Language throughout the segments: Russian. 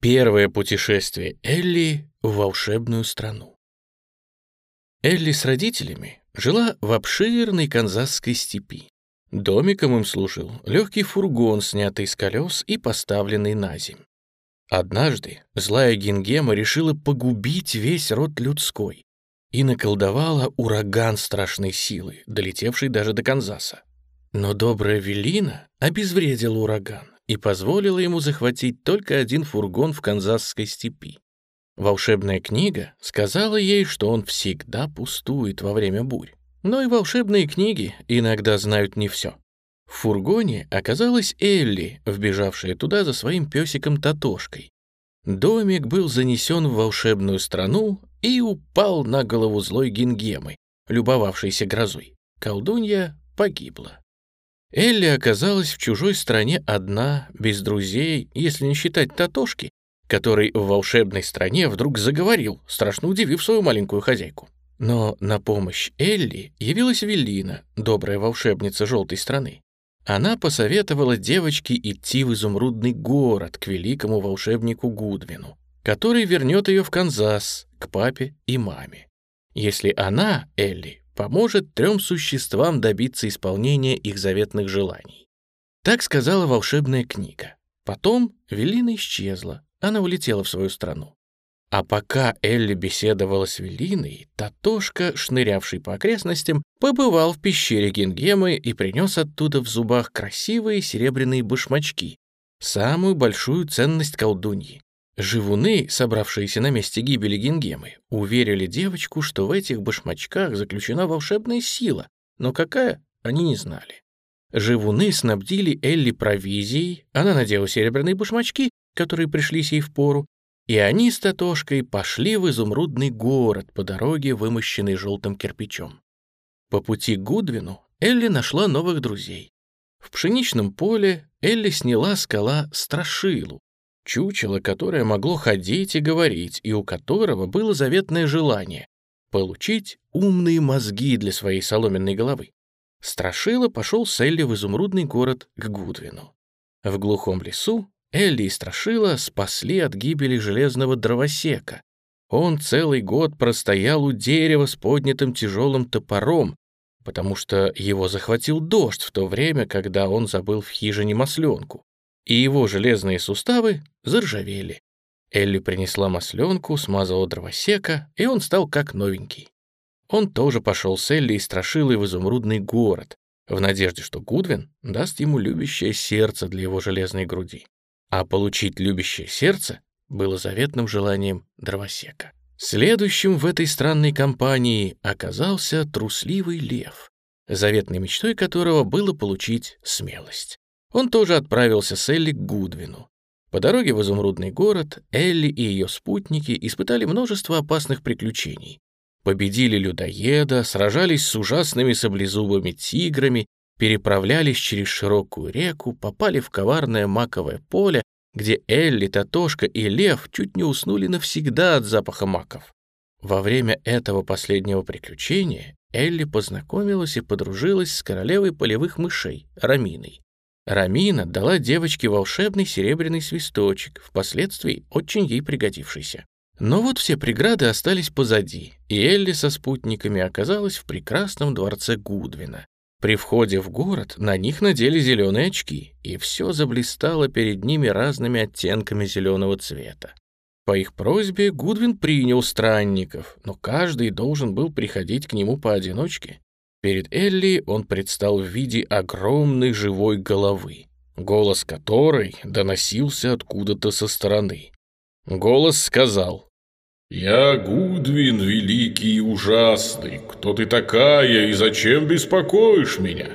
Первое путешествие Элли в волшебную страну. Элли с родителями жила в обширной канзасской степи. Домиком им служил легкий фургон, снятый с колес и поставленный на земь. Однажды злая Гингема решила погубить весь род людской и наколдовала ураган страшной силы, долетевший даже до Канзаса. Но добрая Велина обезвредила ураган и позволила ему захватить только один фургон в Канзасской степи. Волшебная книга сказала ей, что он всегда пустует во время бурь. Но и волшебные книги иногда знают не все. В фургоне оказалась Элли, вбежавшая туда за своим песиком Татошкой. Домик был занесен в волшебную страну и упал на голову злой Гингемы, любовавшейся грозой. Колдунья погибла. Элли оказалась в чужой стране одна, без друзей, если не считать Татошки, который в волшебной стране вдруг заговорил, страшно удивив свою маленькую хозяйку. Но на помощь Элли явилась Велина, добрая волшебница желтой страны. Она посоветовала девочке идти в изумрудный город к великому волшебнику Гудвину, который вернет ее в Канзас, к папе и маме. Если она, Элли, поможет трем существам добиться исполнения их заветных желаний. Так сказала волшебная книга. Потом Велина исчезла, она улетела в свою страну. А пока Элли беседовала с Велиной, Татошка, шнырявший по окрестностям, побывал в пещере Гингемы и принес оттуда в зубах красивые серебряные башмачки, самую большую ценность колдуньи. Живуны, собравшиеся на месте гибели Гингемы, уверили девочку, что в этих башмачках заключена волшебная сила, но какая, они не знали. Живуны снабдили Элли провизией, она надела серебряные башмачки, которые пришлись ей в пору, и они с Татошкой пошли в изумрудный город по дороге, вымощенной желтым кирпичом. По пути к Гудвину Элли нашла новых друзей. В пшеничном поле Элли сняла скала Страшилу, чучело, которое могло ходить и говорить, и у которого было заветное желание — получить умные мозги для своей соломенной головы. Страшила пошел с Элли в изумрудный город к Гудвину. В глухом лесу Элли и Страшила спасли от гибели железного дровосека. Он целый год простоял у дерева с поднятым тяжелым топором, потому что его захватил дождь в то время, когда он забыл в хижине масленку и его железные суставы заржавели. Элли принесла масленку, смазала дровосека, и он стал как новенький. Он тоже пошел с Элли и Страшилой в изумрудный город, в надежде, что Гудвин даст ему любящее сердце для его железной груди. А получить любящее сердце было заветным желанием дровосека. Следующим в этой странной компании оказался трусливый лев, заветной мечтой которого было получить смелость. Он тоже отправился с Элли к Гудвину. По дороге в изумрудный город Элли и ее спутники испытали множество опасных приключений. Победили людоеда, сражались с ужасными саблезубыми тиграми, переправлялись через широкую реку, попали в коварное маковое поле, где Элли, Татошка и Лев чуть не уснули навсегда от запаха маков. Во время этого последнего приключения Элли познакомилась и подружилась с королевой полевых мышей, Раминой. Рамина дала девочке волшебный серебряный свисточек, впоследствии очень ей пригодившийся. Но вот все преграды остались позади, и Элли со спутниками оказалась в прекрасном дворце Гудвина. При входе в город на них надели зеленые очки, и все заблистало перед ними разными оттенками зеленого цвета. По их просьбе Гудвин принял странников, но каждый должен был приходить к нему поодиночке. Перед Элли он предстал в виде огромной живой головы, голос которой доносился откуда-то со стороны. Голос сказал, «Я Гудвин, великий и ужасный. Кто ты такая и зачем беспокоишь меня?»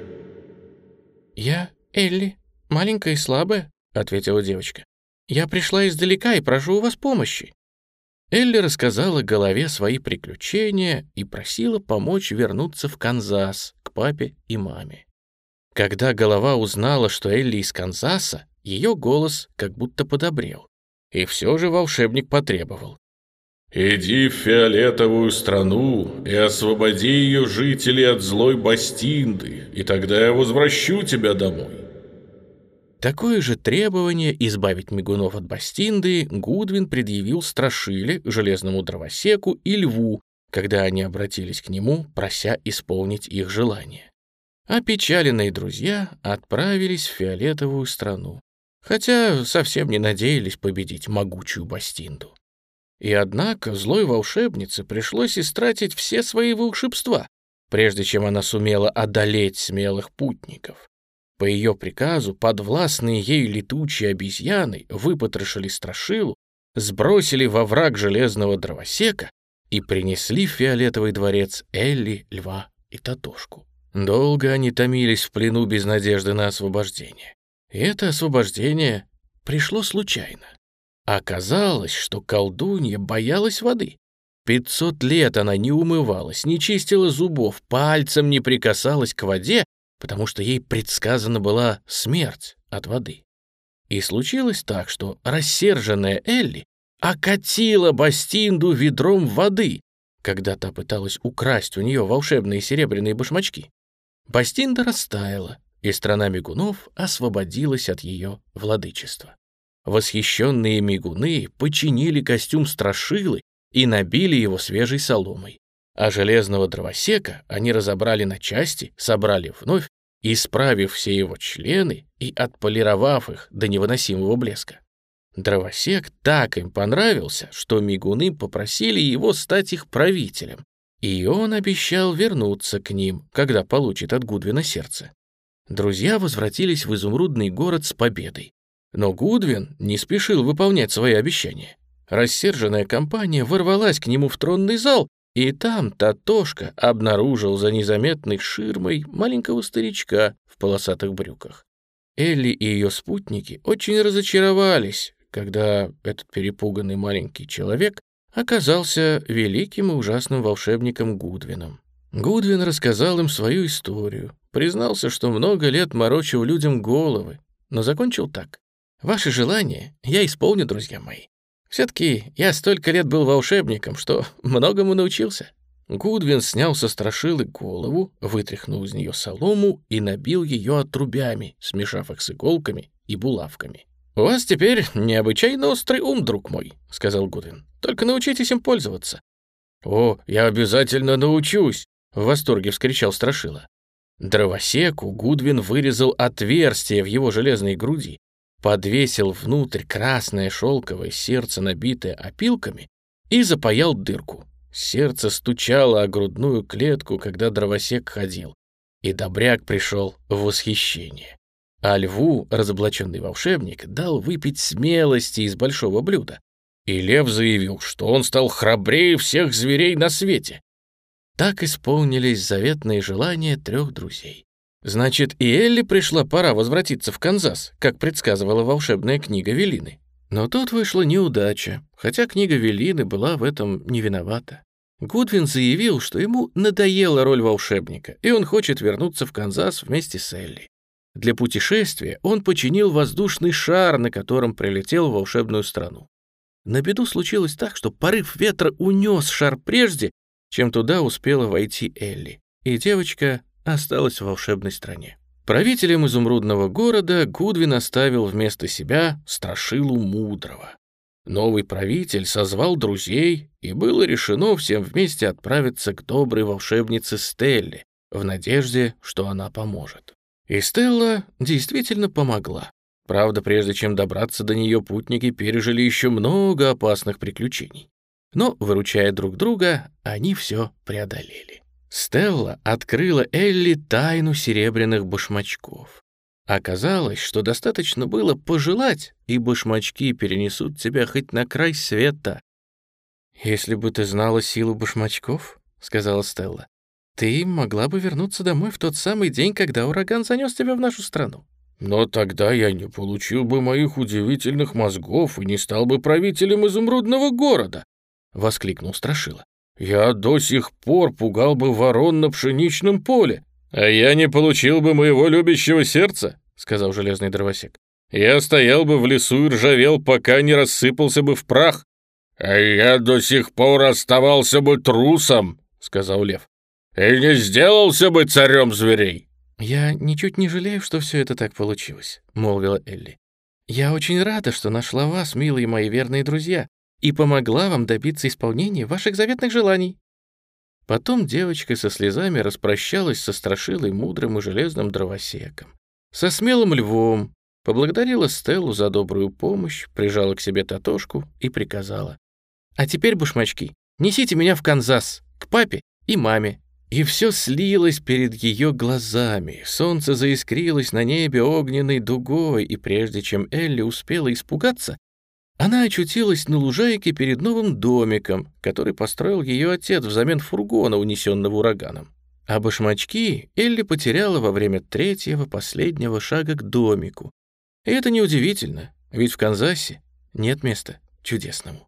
«Я Элли, маленькая и слабая», — ответила девочка. «Я пришла издалека и прошу у вас помощи». Элли рассказала голове свои приключения и просила помочь вернуться в Канзас к папе и маме. Когда голова узнала, что Элли из Канзаса, ее голос как будто подобрел. И все же волшебник потребовал. «Иди в фиолетовую страну и освободи ее жителей от злой Бастинды, и тогда я возвращу тебя домой». Такое же требование избавить мигунов от Бастинды Гудвин предъявил Страшиле, Железному Дровосеку и Льву, когда они обратились к нему, прося исполнить их желание. Опечаленные друзья отправились в фиолетовую страну, хотя совсем не надеялись победить могучую Бастинду. И однако злой волшебнице пришлось истратить все свои волшебства, прежде чем она сумела одолеть смелых путников. По ее приказу подвластные ей летучие обезьяны выпотрошили страшилу, сбросили во враг железного дровосека и принесли в фиолетовый дворец Элли, Льва и Татошку. Долго они томились в плену без надежды на освобождение. И это освобождение пришло случайно. Оказалось, что колдунья боялась воды. Пятьсот лет она не умывалась, не чистила зубов, пальцем не прикасалась к воде, потому что ей предсказана была смерть от воды. И случилось так, что рассерженная Элли окатила Бастинду ведром воды, когда та пыталась украсть у нее волшебные серебряные башмачки. Бастинда растаяла, и страна мигунов освободилась от ее владычества. Восхищенные мигуны починили костюм страшилы и набили его свежей соломой. А железного дровосека они разобрали на части, собрали вновь, исправив все его члены и отполировав их до невыносимого блеска. Дровосек так им понравился, что мигуны попросили его стать их правителем, и он обещал вернуться к ним, когда получит от Гудвина сердце. Друзья возвратились в изумрудный город с победой. Но Гудвин не спешил выполнять свои обещания. Рассерженная компания ворвалась к нему в тронный зал, и там Татошка обнаружил за незаметной ширмой маленького старичка в полосатых брюках. Элли и ее спутники очень разочаровались, когда этот перепуганный маленький человек оказался великим и ужасным волшебником Гудвином. Гудвин рассказал им свою историю, признался, что много лет морочил людям головы, но закончил так. Ваши желания я исполню, друзья мои. Все-таки я столько лет был волшебником, что многому научился». Гудвин снял со страшилы голову, вытряхнул из нее солому и набил ее отрубями, смешав их с иголками и булавками. «У вас теперь необычайно острый ум, друг мой», — сказал Гудвин. «Только научитесь им пользоваться». «О, я обязательно научусь!» — в восторге вскричал Страшила. Дровосеку Гудвин вырезал отверстие в его железной груди, подвесил внутрь красное шелковое сердце, набитое опилками, и запаял дырку. Сердце стучало о грудную клетку, когда дровосек ходил, и добряк пришел в восхищение. А льву разоблаченный волшебник дал выпить смелости из большого блюда. И лев заявил, что он стал храбрее всех зверей на свете. Так исполнились заветные желания трех друзей. Значит, и Элли пришла пора возвратиться в Канзас, как предсказывала волшебная книга Велины. Но тут вышла неудача, хотя книга Велины была в этом не виновата. Гудвин заявил, что ему надоела роль волшебника, и он хочет вернуться в Канзас вместе с Элли. Для путешествия он починил воздушный шар, на котором прилетел в волшебную страну. На беду случилось так, что порыв ветра унес шар прежде, чем туда успела войти Элли, и девочка осталась в волшебной стране. Правителем изумрудного города Гудвин оставил вместо себя Страшилу Мудрого. Новый правитель созвал друзей, и было решено всем вместе отправиться к доброй волшебнице Стелле, в надежде, что она поможет. И Стелла действительно помогла. Правда, прежде чем добраться до нее, путники пережили еще много опасных приключений. Но, выручая друг друга, они все преодолели. Стелла открыла Элли тайну серебряных башмачков. Оказалось, что достаточно было пожелать, и башмачки перенесут тебя хоть на край света. «Если бы ты знала силу башмачков, — сказала Стелла, — ты могла бы вернуться домой в тот самый день, когда ураган занес тебя в нашу страну». «Но тогда я не получил бы моих удивительных мозгов и не стал бы правителем изумрудного города», — воскликнул Страшила. Я до сих пор пугал бы ворон на пшеничном поле, а я не получил бы моего любящего сердца, сказал железный дровосек. Я стоял бы в лесу и ржавел, пока не рассыпался бы в прах. А я до сих пор оставался бы трусом, сказал лев. И не сделался бы царем зверей. «Я ничуть не жалею, что все это так получилось», — молвила Элли. «Я очень рада, что нашла вас, милые мои верные друзья, и помогла вам добиться исполнения ваших заветных желаний». Потом девочка со слезами распрощалась со страшилой мудрым и железным дровосеком, со смелым львом, поблагодарила Стеллу за добрую помощь, прижала к себе Татошку и приказала. «А теперь, башмачки, несите меня в Канзас, к папе и маме». И все слилось перед ее глазами, солнце заискрилось на небе огненной дугой, и прежде чем Элли успела испугаться, она очутилась на лужайке перед новым домиком, который построил ее отец взамен фургона, унесенного ураганом. А башмачки Элли потеряла во время третьего последнего шага к домику. И это неудивительно, ведь в Канзасе нет места чудесному.